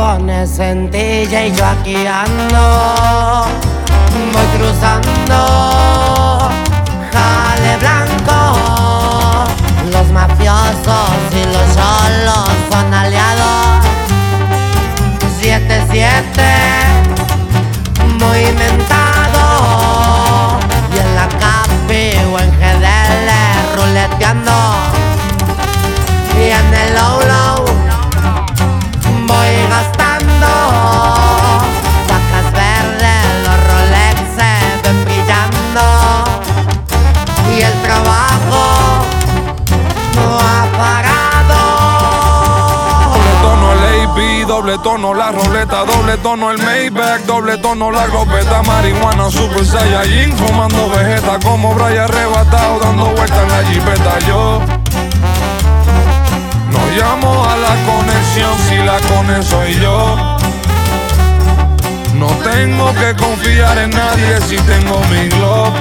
pones en y yo aquí ando. Voy cruzando, doble tono la roleta, doble tono el Maybach, doble tono la copeta, marihuana, super saiyajin, fumando vegeta como Brian arrebatado, dando vueltas en la jipeta. Yo no llamo a la conexión si la cone soy yo. No tengo que confiar en nadie si tengo mi glow.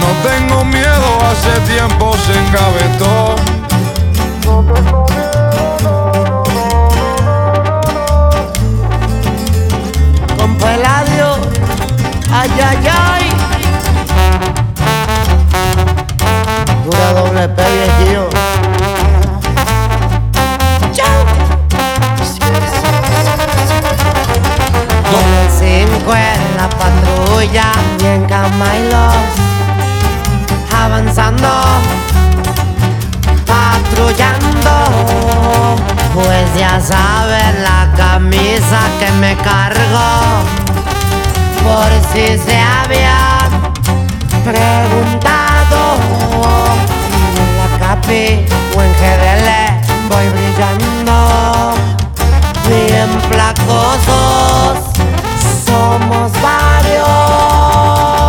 No tengo miedo, hace tiempo se encabetó. Ay, ay, ay. Dura doble P, viejillo. Con el 5 en la patrulla y en Camailos. Avanzando, patrullando. Pues ya saben la camisa que me cargo. Por si se habían preguntado. Si en la capi o en GDL voy brillando. Bien placosos, somos varios.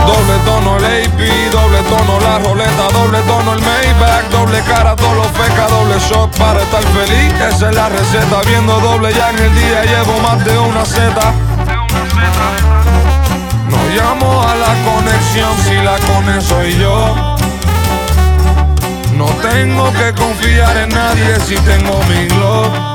Doble tono AP, doble tono la roleta, doble tono el Maybach, doble cara, los feca, doble shot para estar feliz. Esa es la receta, viendo doble ya en el día llevo más de una Z. Llamo a la conexión si la cone soy yo. No tengo que confiar en nadie si tengo mi glow.